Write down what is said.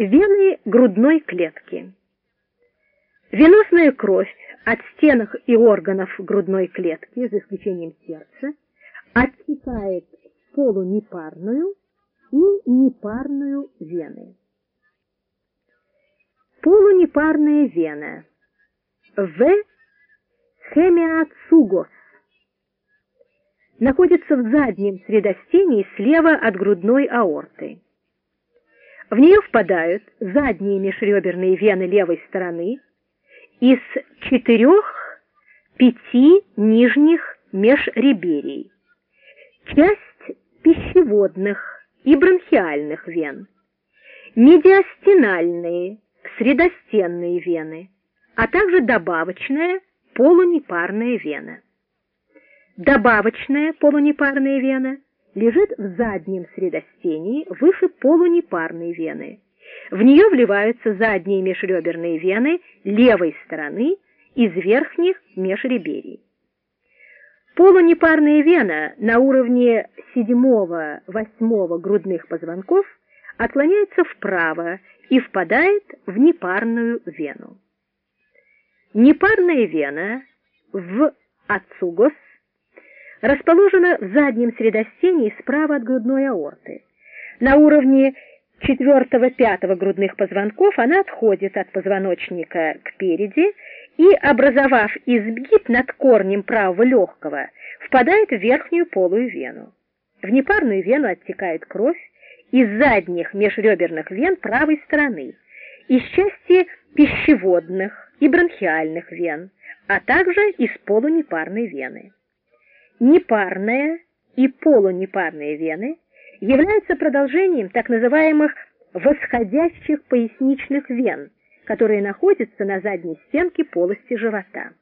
Вены грудной клетки. Веносная кровь от стенок и органов грудной клетки, за исключением сердца, оттекает в полунепарную и непарную вены. Полунепарная вена. В. Хемиацугос. Находится в заднем средостении слева от грудной аорты. В нее впадают задние межреберные вены левой стороны из четырех-пяти нижних межреберий, часть пищеводных и бронхиальных вен, медиастинальные, средостенные вены, а также добавочная полунепарная вена. Добавочная полунепарная вена – лежит в заднем средостении выше полунепарной вены. В нее вливаются задние межреберные вены левой стороны из верхних межреберий. Полунепарная вена на уровне 7-8 грудных позвонков отклоняется вправо и впадает в непарную вену. Непарная вена в ацугос расположена в заднем средостении справа от грудной аорты. На уровне 4-5 грудных позвонков она отходит от позвоночника к переди и, образовав изгиб над корнем правого легкого, впадает в верхнюю полую вену. В непарную вену оттекает кровь из задних межреберных вен правой стороны, из части пищеводных и бронхиальных вен, а также из полунепарной вены. Непарная и полунепарные вены являются продолжением так называемых восходящих поясничных вен, которые находятся на задней стенке полости живота.